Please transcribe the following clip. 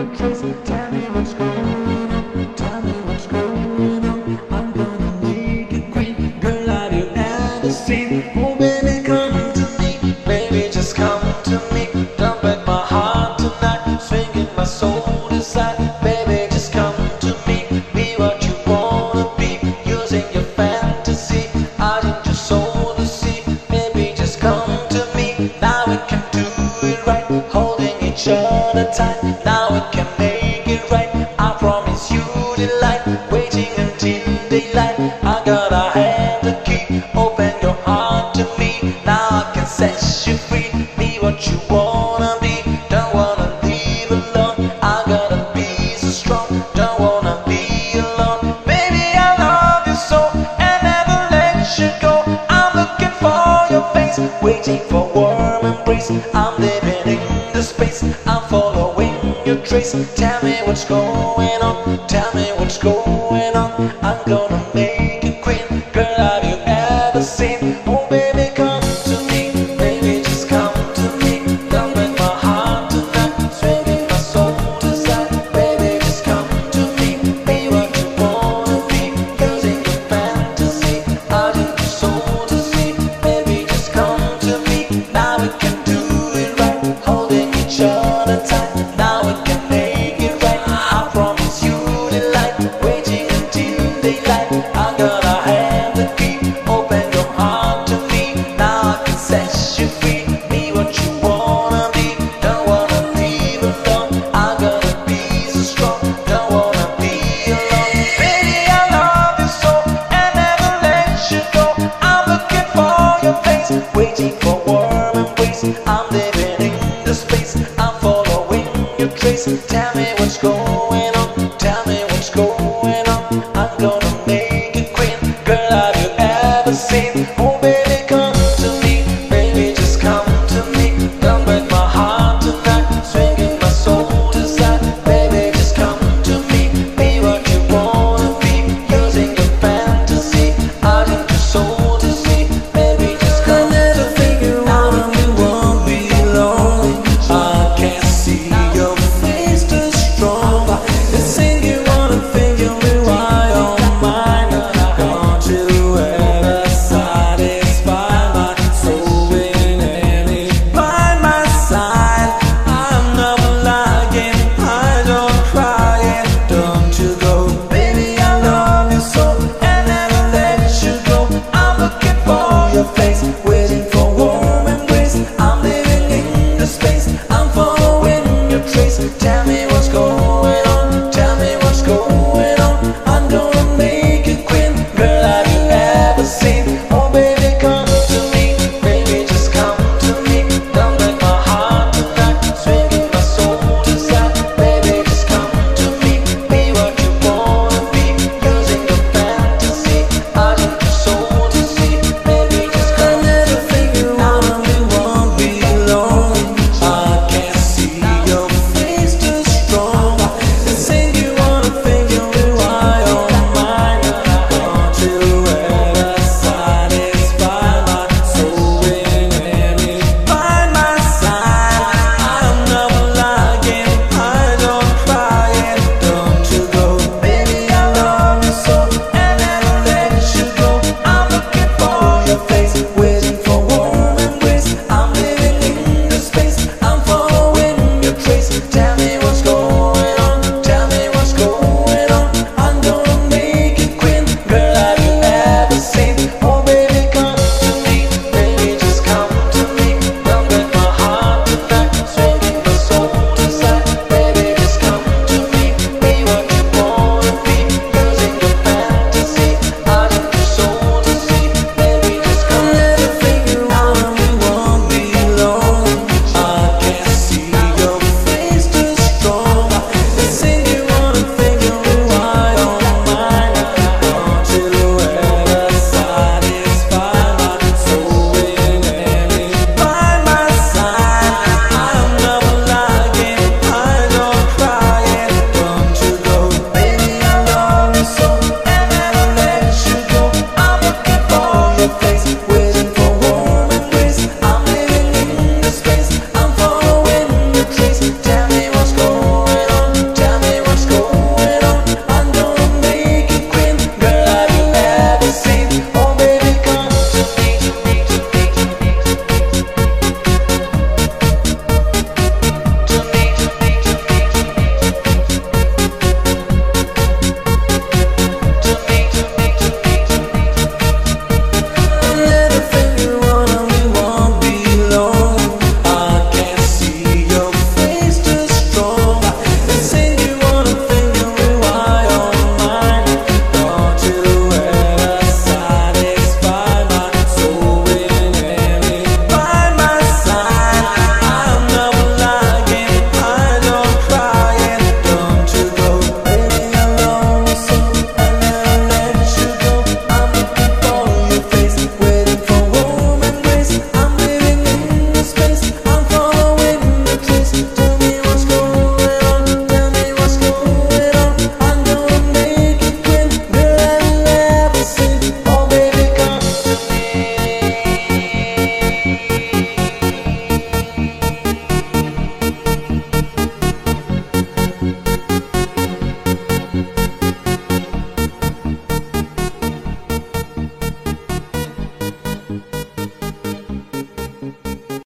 the kiss each other tight. Now we can make it right. I promise you delight. Waiting until daylight. I got a hand to keep. Open your heart to me. Now I can set you free. Be what you wanna be. Don't wanna leave alone. I gotta be so strong. Don't wanna be alone. Baby, I love you so and never let you go. I'm looking for your face, waiting for warm embrace. I'm living trace. Tell me what's going on. Tell me what's going on. I'm gonna make